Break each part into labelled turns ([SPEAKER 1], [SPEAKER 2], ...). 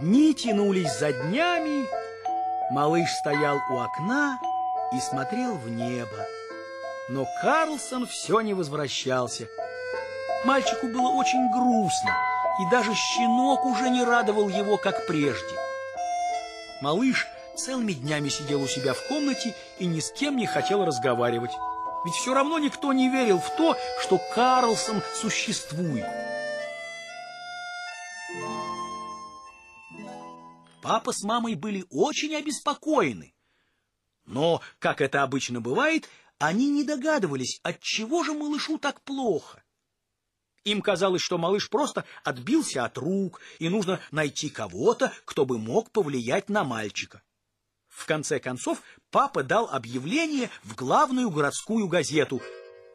[SPEAKER 1] Дни тянулись за днями, малыш стоял у окна и смотрел в небо. Но Карлсон все не возвращался. Мальчику было очень грустно, и даже щенок уже не радовал его, как прежде. Малыш целыми днями сидел у себя в комнате и ни с кем не хотел разговаривать. Ведь все равно никто не верил в то, что Карлсон существует. Папа с мамой были очень обеспокоены. Но, как это обычно бывает, они не догадывались, от чего же малышу так плохо. Им казалось, что малыш просто отбился от рук, и нужно найти кого-то, кто бы мог повлиять на мальчика. В конце концов, папа дал объявление в главную городскую газету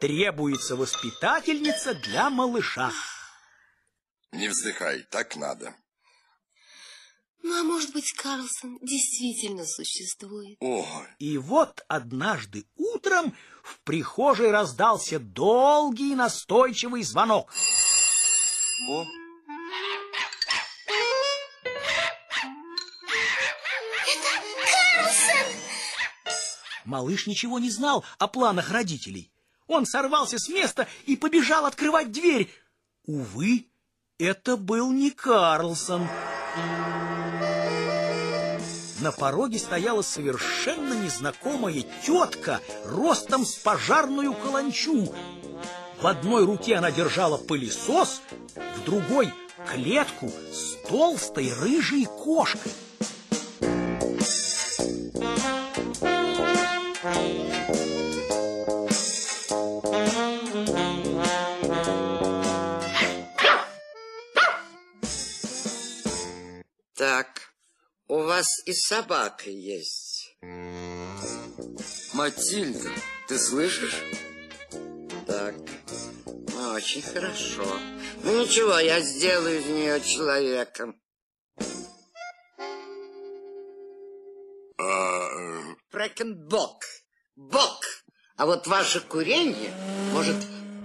[SPEAKER 1] «Требуется воспитательница для малыша».
[SPEAKER 2] Не вздыхай, так надо.
[SPEAKER 3] Ну, а может быть, Карлсон действительно существует?
[SPEAKER 2] Ой.
[SPEAKER 1] И вот однажды утром в прихожей раздался долгий настойчивый звонок.
[SPEAKER 2] О.
[SPEAKER 1] Малыш ничего не знал о планах родителей. Он сорвался с места и побежал открывать дверь. Увы, это был не Карлсон. На пороге стояла совершенно незнакомая тетка, ростом с пожарную каланчу. В одной руке она держала пылесос, в другой — клетку с толстой рыжей кошкой.
[SPEAKER 4] Вас и собака есть.
[SPEAKER 2] Матильда, ты слышишь?
[SPEAKER 4] Так, очень хорошо. Ну ничего, я сделаю из нее человеком.
[SPEAKER 2] А,
[SPEAKER 4] Фрэкенбок. Бок. А вот ваше курение может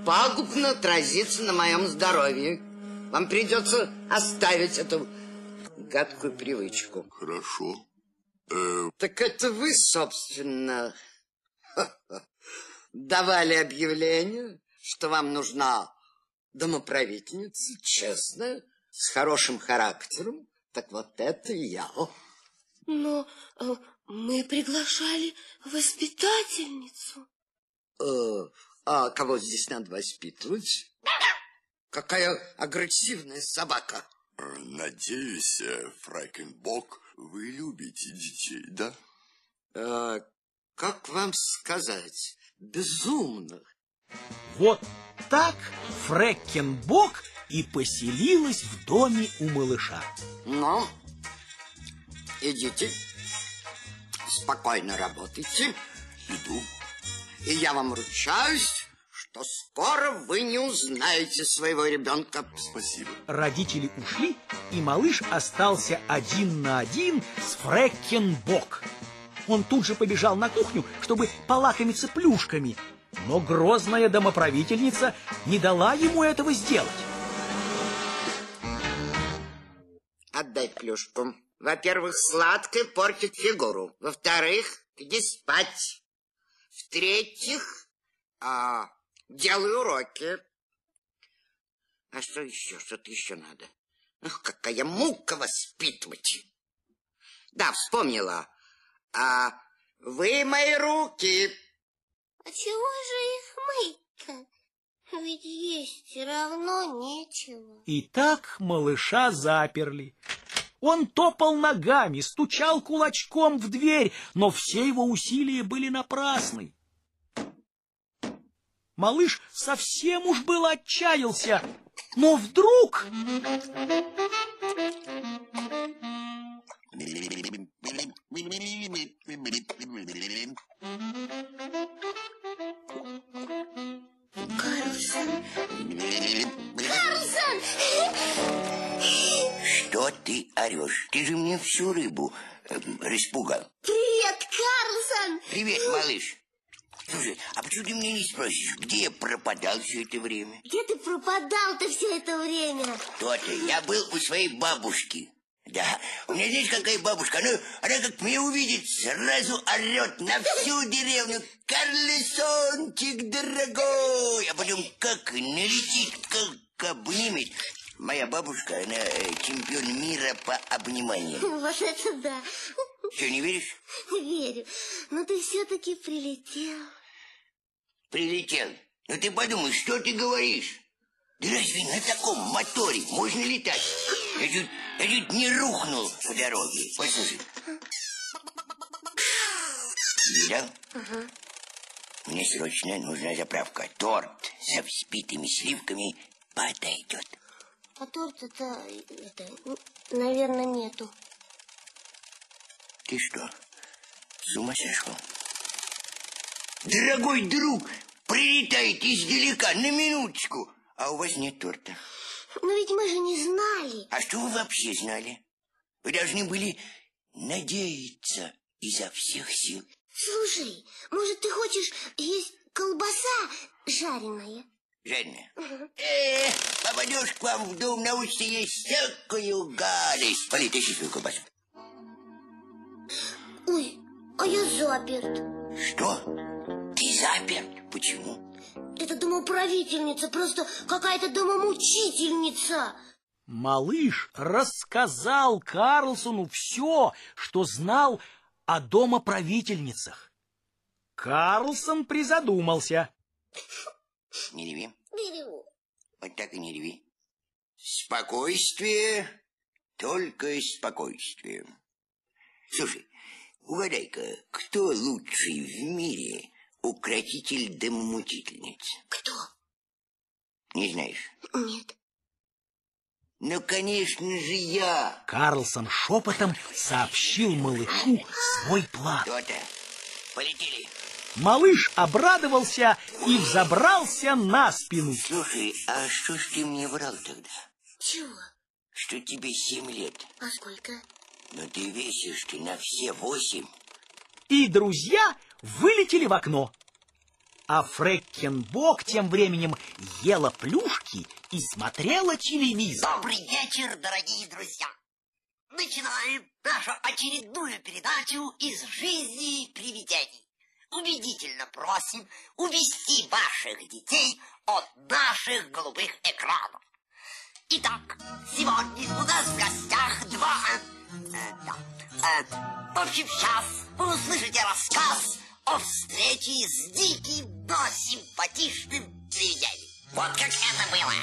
[SPEAKER 4] пагубно отразиться на моем здоровье. Вам придется оставить эту гадкую привычку.
[SPEAKER 2] хорошо. Э,
[SPEAKER 4] Так это вы, собственно, давали объявление, что вам нужна домоправительница, честная, с хорошим характером. Так вот это я.
[SPEAKER 3] Но э, мы приглашали воспитательницу.
[SPEAKER 4] Э, а кого здесь надо воспитывать? Какая агрессивная собака.
[SPEAKER 2] Э, надеюсь, э, Фрайкенбок, вы любите детей, да?
[SPEAKER 4] Э, как вам сказать? Безумных.
[SPEAKER 1] Вот так Фрэкенбок и поселилась в доме у малыша.
[SPEAKER 4] Ну, идите, спокойно работайте,
[SPEAKER 2] Иду.
[SPEAKER 4] и я вам ручаюсь, что скоро вы не узнаете своего ребенка.
[SPEAKER 2] Спасибо.
[SPEAKER 1] Родители ушли, и малыш остался один на один с Фрэкенбок. Он тут же побежал на кухню, чтобы полакомиться плюшками, но грозная домоправительница не дала ему этого сделать.
[SPEAKER 4] Отдай плюшку. Во-первых, сладкое портит фигуру. Во-вторых, иди спать. В-третьих, а, делай уроки. А что еще? Что-то еще надо. Ах, какая мука воспитывать. Да, вспомнила. А вы мои руки.
[SPEAKER 5] А чего же их мыть-то? Ведь есть все равно нечего.
[SPEAKER 1] И так малыша заперли. Он топал ногами, стучал кулачком в дверь, но все его усилия были напрасны. Малыш совсем уж был отчаялся, но вдруг...
[SPEAKER 3] Карлсон,
[SPEAKER 6] Что ты орешь? Ты же мне всю рыбу э, распугал.
[SPEAKER 5] Привет, Карлсон!
[SPEAKER 6] Привет, малыш. Слушай, а почему ты мне не спросишь, где я пропадал все это время?
[SPEAKER 5] Где ты пропадал-то все это время?
[SPEAKER 6] То-то, я был у своей бабушки. Да, у меня здесь какая бабушка, она, она как меня увидит, сразу орет на всю деревню. Карлесончик дорогой! А потом как налетит, как обнимет. Моя бабушка, она э, чемпион мира по обниманию.
[SPEAKER 5] Вот это да.
[SPEAKER 6] Что, не веришь?
[SPEAKER 5] Верю. Но ты все-таки прилетел.
[SPEAKER 6] Прилетел. Ну ты подумай, что ты говоришь? Да разве на таком моторе можно летать? Я чуть, я чуть не рухнул по дороге. Послушай. Видал? Мне срочно нужна заправка. Торт со взбитыми сливками подойдет.
[SPEAKER 5] А торта-то, это, наверное, нету.
[SPEAKER 6] Ты что, с ума сошел? Дорогой друг, прилетает издалека на минуточку, а у вас нет торта.
[SPEAKER 5] Но ведь мы же не знали.
[SPEAKER 6] А что вы вообще знали? Вы должны были надеяться изо всех сил.
[SPEAKER 5] Слушай, может, ты хочешь есть колбаса жареная?
[SPEAKER 6] Жадно. Э, попадешь к вам в дом, научишься есть всякую гадость. Поли, тащи свою колбасу.
[SPEAKER 5] Ой, а я заперт.
[SPEAKER 6] Что? Заперт? Почему?
[SPEAKER 5] Это домоправительница, просто какая-то домомучительница.
[SPEAKER 1] Малыш рассказал Карлсону все, что знал о домоправительницах. Карлсон призадумался.
[SPEAKER 6] Не реви.
[SPEAKER 5] Беру.
[SPEAKER 6] Вот так и не реви. Спокойствие, только спокойствие. Слушай, угадай-ка, кто лучший в мире укротитель домомучительниц?
[SPEAKER 5] Кто?
[SPEAKER 6] Не знаешь?
[SPEAKER 5] Нет.
[SPEAKER 6] Ну, конечно же, я.
[SPEAKER 1] Карлсон шепотом сообщил малышу свой план.
[SPEAKER 6] Кто-то. Полетели.
[SPEAKER 1] Малыш обрадовался и взобрался на спину.
[SPEAKER 6] Слушай, а что ж ты мне врал тогда?
[SPEAKER 5] Чего?
[SPEAKER 6] Что тебе семь лет?
[SPEAKER 5] А сколько?
[SPEAKER 6] Но ты весишь ты на все восемь.
[SPEAKER 1] И друзья вылетели в окно. А Фреккенбок тем временем ела плюшки и смотрела телевизор.
[SPEAKER 7] Добрый вечер, дорогие друзья! Начинаем нашу очередную передачу из жизни привидений. Убедительно просим увести ваших детей от наших голубых экранов. Итак, сегодня у нас в гостях два... э, э, да, э, в общем, сейчас вы услышите рассказ о встрече с диким, но симпатичным привидением. Вот как это было.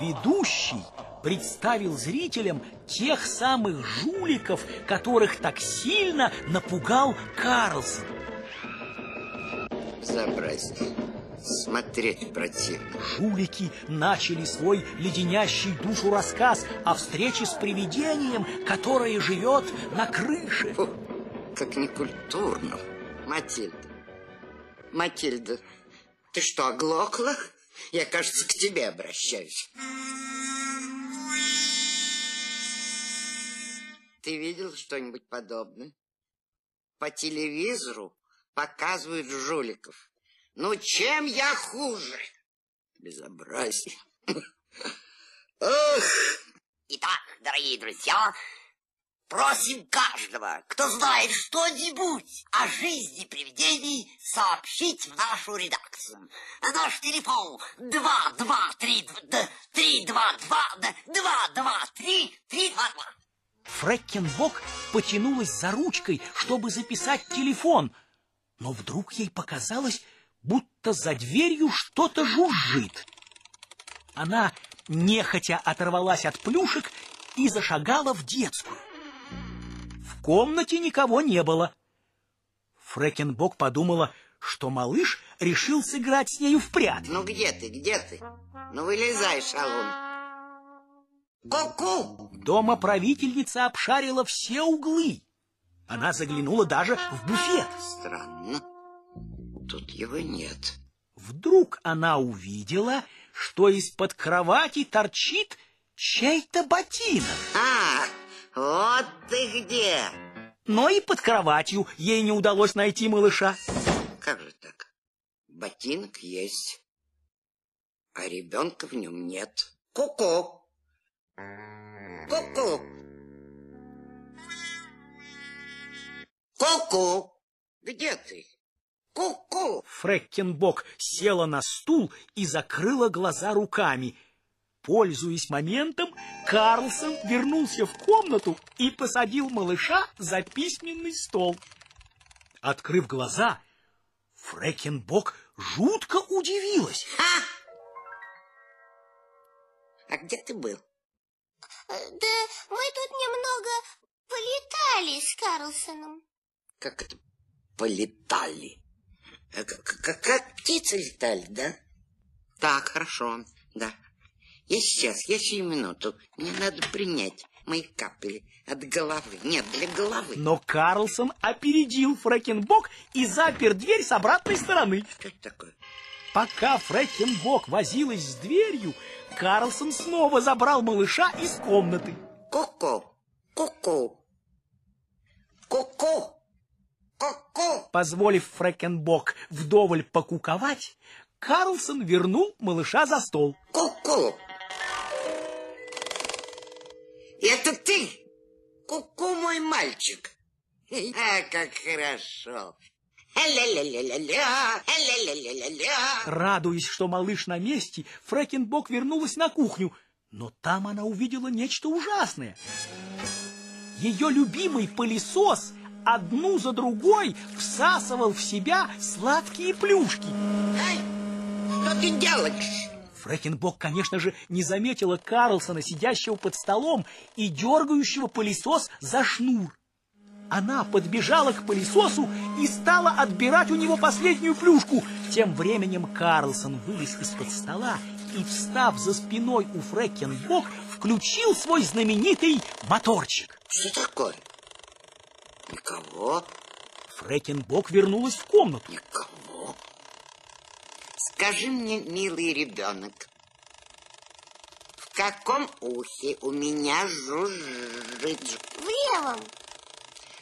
[SPEAKER 1] Ведущий представил зрителям тех самых жуликов, которых так сильно напугал Карлсон.
[SPEAKER 4] Безобразие. Смотреть противно.
[SPEAKER 1] Жулики начали свой леденящий душу рассказ о встрече с привидением, которое живет на крыше.
[SPEAKER 4] Фу, как некультурно. Матильда. Матильда, ты что, оглохла? Я, кажется, к тебе обращаюсь. Ты видел что-нибудь подобное? По телевизору показывают жуликов. Ну, чем я хуже? Безобразие. Ох!
[SPEAKER 7] Итак, дорогие друзья, просим каждого, кто знает что-нибудь о жизни привидений, сообщить в нашу редакцию. Наш телефон 223-222-223-322.
[SPEAKER 1] Фреккенбок потянулась за ручкой, чтобы записать телефон, но вдруг ей показалось, будто за дверью что-то жужжит. Она нехотя оторвалась от плюшек и зашагала в детскую. В комнате никого не было. Фрекенбок подумала, что малыш решил сыграть с нею в прятки.
[SPEAKER 4] Ну, где ты, где ты? Ну, вылезай, шалун. Ку-ку!
[SPEAKER 1] Дома правительница обшарила все углы. Она заглянула даже в буфет.
[SPEAKER 4] Странно. Тут его нет.
[SPEAKER 1] Вдруг она увидела, что из-под кровати торчит чей-то ботинок.
[SPEAKER 4] А, вот ты где.
[SPEAKER 1] Но и под кроватью ей не удалось найти малыша.
[SPEAKER 4] Как же так? Ботинок есть, а ребенка в нем нет. Ку-ку! Ку-ку. Ку-ку. Где ты? Ку-ку.
[SPEAKER 1] Фрэккенбок села на стул и закрыла глаза руками. Пользуясь моментом, Карлсон вернулся в комнату и посадил малыша за письменный стол. Открыв глаза, Фрэкенбок жутко удивилась.
[SPEAKER 4] Ха! А где ты был?
[SPEAKER 5] Э, Да мы тут немного полетали с Карлсоном.
[SPEAKER 4] Как это полетали? Э, к- к- Как птицы летали, да? Так, хорошо, да. Я сейчас, я сию минуту. Мне надо принять мои капли от головы. Нет, для головы.
[SPEAKER 1] Но Карлсон опередил Фрэкенбок и запер дверь с обратной стороны.
[SPEAKER 4] Что это такое?
[SPEAKER 1] Пока Фрэкенбок возилась с дверью, Карлсон снова забрал малыша из комнаты.
[SPEAKER 4] Ку-ку, ку-ку, ку-ку.
[SPEAKER 1] Позволив Фрэкенбок вдоволь покуковать, Карлсон вернул малыша за стол.
[SPEAKER 4] Ку-ку. Это ты? Ку-ку, мой мальчик. А, как хорошо.
[SPEAKER 1] Радуясь, что малыш на месте, Фрэкенбок вернулась на кухню, но там она увидела нечто ужасное. Ее любимый пылесос одну за другой всасывал в себя сладкие плюшки.
[SPEAKER 4] Ай, что ты делаешь?
[SPEAKER 1] Фрэкенбок, конечно же, не заметила Карлсона, сидящего под столом и дергающего пылесос за шнур. Она подбежала к пылесосу и стала отбирать у него последнюю плюшку. Тем временем Карлсон вылез из-под стола и, встав за спиной у Фрэкенбок, включил свой знаменитый моторчик.
[SPEAKER 4] Что такое? Никого,
[SPEAKER 1] Фрэкенбок вернулась в комнату.
[SPEAKER 4] никого. Скажи мне, милый ребенок, в каком ухе у меня жужжит?
[SPEAKER 5] В левом.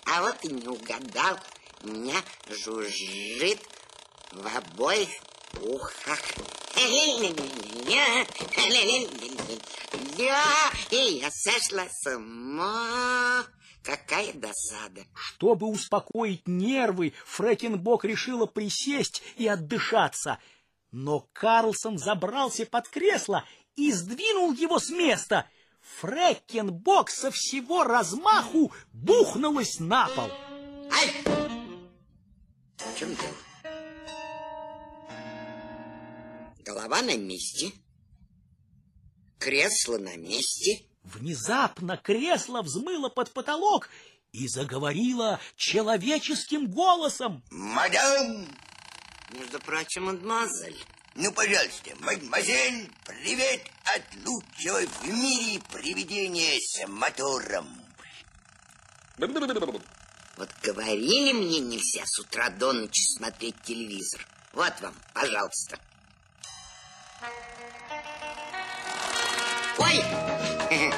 [SPEAKER 4] А вот и не угадал, у меня жужжит в обоих ухах. И я сошла с ума. Какая досада.
[SPEAKER 1] Чтобы успокоить нервы, Фрэкенбок решила присесть и отдышаться. Но Карлсон забрался под кресло и сдвинул его с места. Фрэкенбок со всего размаху бухнулась на пол.
[SPEAKER 4] Ай! В чем дело? Голова на месте. Кресло на месте.
[SPEAKER 1] Внезапно кресло взмыло под потолок и заговорило человеческим голосом.
[SPEAKER 6] Мадам,
[SPEAKER 4] Между прочим, мадемуазель.
[SPEAKER 6] ну, пожалуйста, мадемуазель, привет от лучшего в мире привидения с мотором.
[SPEAKER 4] Вот говорили мне нельзя с утра до ночи смотреть телевизор. Вот вам, пожалуйста. Ой! Ай,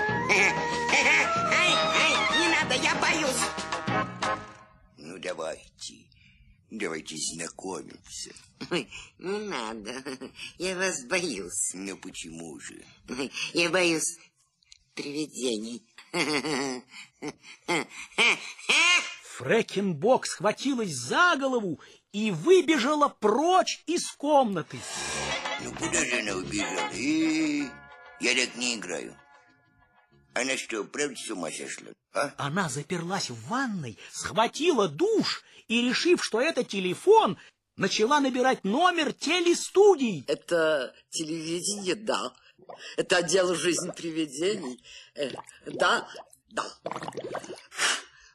[SPEAKER 4] ай, не надо, я боюсь.
[SPEAKER 6] Ну, давайте, давайте знакомиться.
[SPEAKER 4] Ой, не надо, я вас боюсь.
[SPEAKER 6] Ну, почему же?
[SPEAKER 4] Я боюсь привидений.
[SPEAKER 1] Фрэкенбок схватилась за голову и выбежала прочь из комнаты.
[SPEAKER 6] Ну, куда же она убежала? Э, я так не играю. Она что, правда с ума сошла? А?
[SPEAKER 1] Она заперлась в ванной, схватила душ и, решив, что это телефон, начала набирать номер телестудии.
[SPEAKER 8] Это телевидение, да. Это отдел «Жизнь привидений». Э, да, да.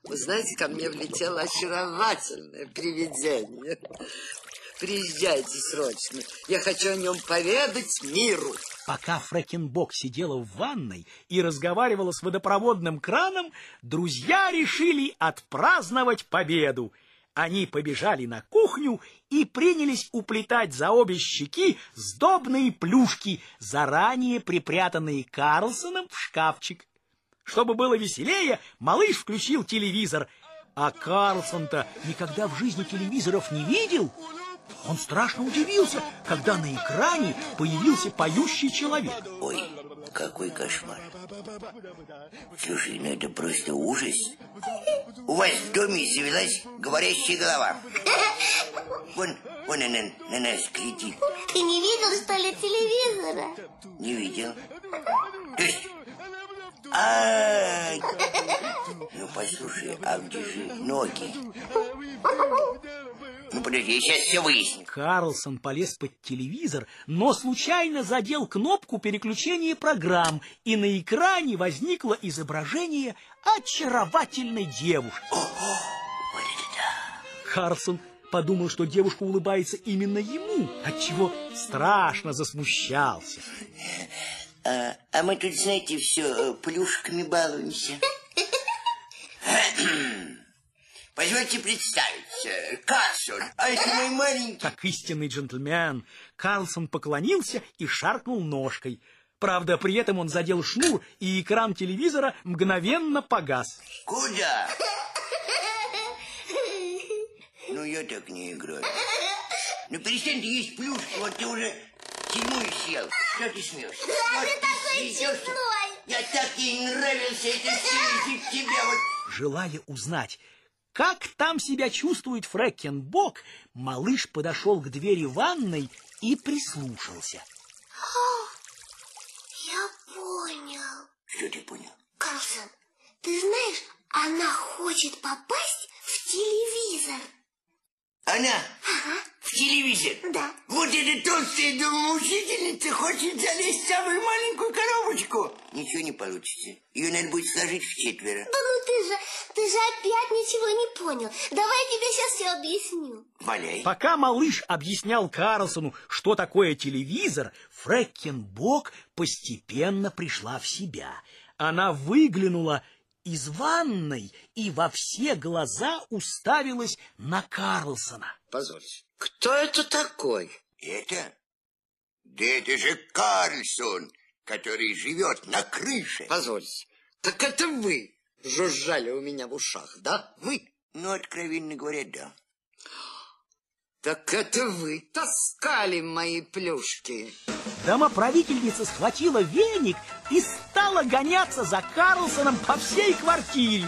[SPEAKER 8] Вы знаете, ко мне влетело очаровательное привидение. Приезжайте срочно. Я хочу о нем поведать миру.
[SPEAKER 1] Пока Фрэкенбок сидела в ванной и разговаривала с водопроводным краном, друзья решили отпраздновать победу. Они побежали на кухню и принялись уплетать за обе щеки сдобные плюшки, заранее припрятанные Карлсоном в шкафчик. Чтобы было веселее, малыш включил телевизор, а Карлсон-то никогда в жизни телевизоров не видел. Он страшно удивился, когда на экране появился поющий человек.
[SPEAKER 6] Ой, какой кошмар. Слушай, ну это просто ужас. У вас в доме завелась говорящая голова. Вон, вон она на нас кричит.
[SPEAKER 5] Ты не видел, что ли, телевизора?
[SPEAKER 6] Не видел. То есть... А, ну послушай, а где же ноги? Ну подожди, сейчас все выясню.
[SPEAKER 1] Карлсон полез под телевизор, но случайно задел кнопку переключения программ, и на экране возникло изображение очаровательной девушки.
[SPEAKER 6] Вот это да.
[SPEAKER 1] Карлсон подумал, что девушка улыбается именно ему, отчего страшно засмущался.
[SPEAKER 6] А, а мы тут, знаете, все плюшками балуемся. Позвольте представиться, Карлсон, а это мой маленький...
[SPEAKER 1] Как истинный джентльмен, Карлсон поклонился и шаркнул ножкой. Правда, при этом он задел шнур, и экран телевизора мгновенно погас.
[SPEAKER 6] Куда? Ну, я так не играю. Ну, перестань ты есть плюшки, вот ты уже седьмую съел. Что ты смеешься?
[SPEAKER 5] Да,
[SPEAKER 6] Вот
[SPEAKER 5] ты такой честной.
[SPEAKER 6] Я так ей нравился, это все из-за тебя. Вот
[SPEAKER 1] Желая узнать, как там себя чувствует Фрэкенбок, малыш подошел к двери ванной и прислушался.
[SPEAKER 5] Я понял.
[SPEAKER 6] Что ты понял?
[SPEAKER 5] Карлсон, ты знаешь, она хочет попасть в телевизор.
[SPEAKER 6] Она в телевизор.
[SPEAKER 5] Да.
[SPEAKER 6] Вот эта толстая домоучительница хочет залезть в самую маленькую коробочку. Ничего не получится. Ее надо будет сложить в четверо.
[SPEAKER 5] Да ну ты же, ты же опять ничего не понял. Давай я тебе сейчас все объясню.
[SPEAKER 6] Валяй.
[SPEAKER 1] Пока малыш объяснял Карлсону, что такое телевизор, Фрэкенбок постепенно пришла в себя. Она выглянула из ванной и во все глаза уставилась на Карлсона.
[SPEAKER 8] Позвольте, кто это такой?
[SPEAKER 6] Это? Да это же Карлсон, который живет на крыше.
[SPEAKER 8] Позвольте, так это вы жужжали у меня в ушах, да? Вы?
[SPEAKER 6] Ну, откровенно говоря, да.
[SPEAKER 8] Так это вы таскали мои плюшки.
[SPEAKER 1] Домоправительница схватила веник и стала гоняться за Карлсоном по всей квартире.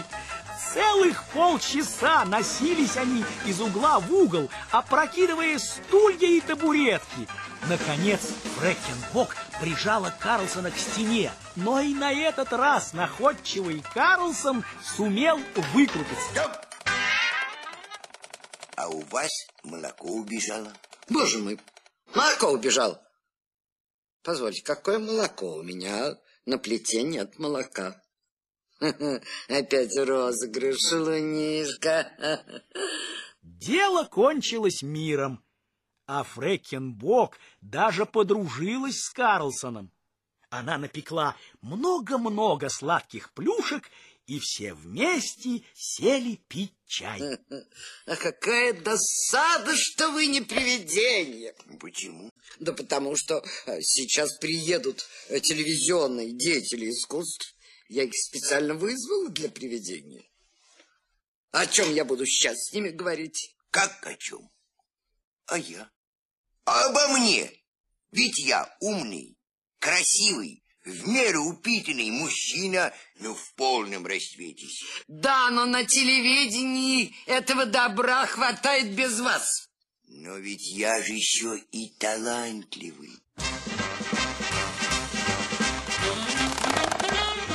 [SPEAKER 1] Целых полчаса носились они из угла в угол, опрокидывая стулья и табуретки. Наконец Фрэкенбок прижала Карлсона к стене, но и на этот раз находчивый Карлсон сумел выкрутиться.
[SPEAKER 6] Стоп! А у вас молоко убежало.
[SPEAKER 8] Боже мой, молоко убежал. Позвольте, какое молоко у меня? На плите нет молока. Опять розыгрыш, лунишка.
[SPEAKER 1] Дело кончилось миром, а Фрэкенбок даже подружилась с Карлсоном. Она напекла много-много сладких плюшек, и все вместе сели пить чай.
[SPEAKER 8] А какая досада, что вы не привидение.
[SPEAKER 6] Почему?
[SPEAKER 8] Да потому что э, сейчас приедут э, телевизионные деятели искусств. Я их специально вызвал для привидения. О чем я буду сейчас с ними говорить?
[SPEAKER 6] Как о чем? А я? А обо мне? Ведь я умный, красивый, в меру упитанный мужчина, ну, в полном расцвете.
[SPEAKER 8] Да, но на телевидении этого добра хватает без вас.
[SPEAKER 6] Но ведь я же еще и талантливый.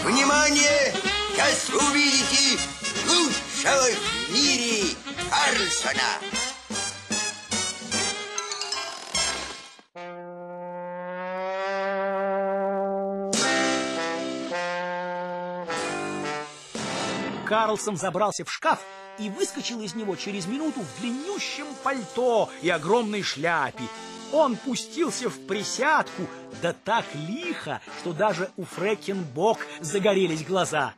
[SPEAKER 6] Внимание! Сейчас увидите лучшего в мире Карлсона.
[SPEAKER 1] Карлсон забрался в шкаф и выскочил из него через минуту в длиннющем пальто и огромной шляпе. Он пустился в присядку, да так лихо, что даже у Фрэкенбок загорелись глаза.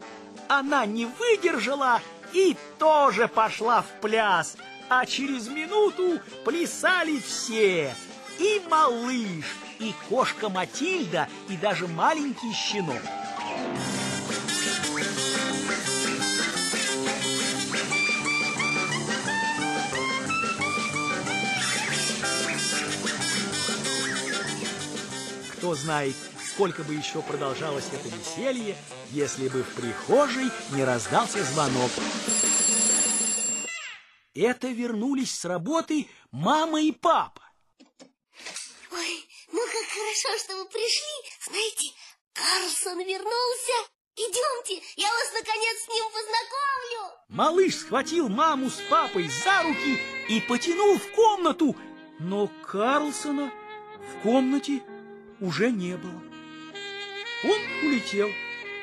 [SPEAKER 1] Она не выдержала и тоже пошла в пляс, а через минуту плясали все. И малыш, и кошка Матильда, и даже маленький щенок. Кто знает, сколько бы еще продолжалось это веселье, если бы в прихожей не раздался звонок. Это вернулись с работы мама и папа.
[SPEAKER 5] Ой, ну как хорошо, что вы пришли. Знаете, Карлсон вернулся. Идемте, я вас наконец с ним познакомлю.
[SPEAKER 1] Малыш схватил маму с папой за руки и потянул в комнату, но Карлсона в комнате уже не было. Он улетел,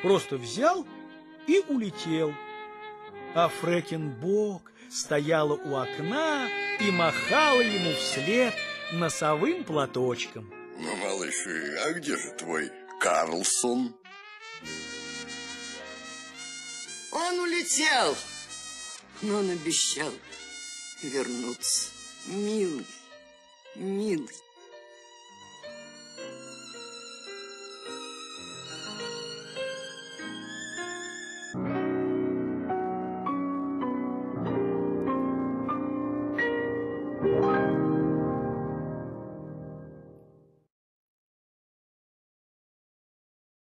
[SPEAKER 1] просто взял и улетел. А Фрэкенбок стояла у окна и махала ему вслед носовым платочком.
[SPEAKER 2] Ну, малыш, а где же твой Карлсон?
[SPEAKER 4] Он улетел, но он обещал вернуться. Милый, милый.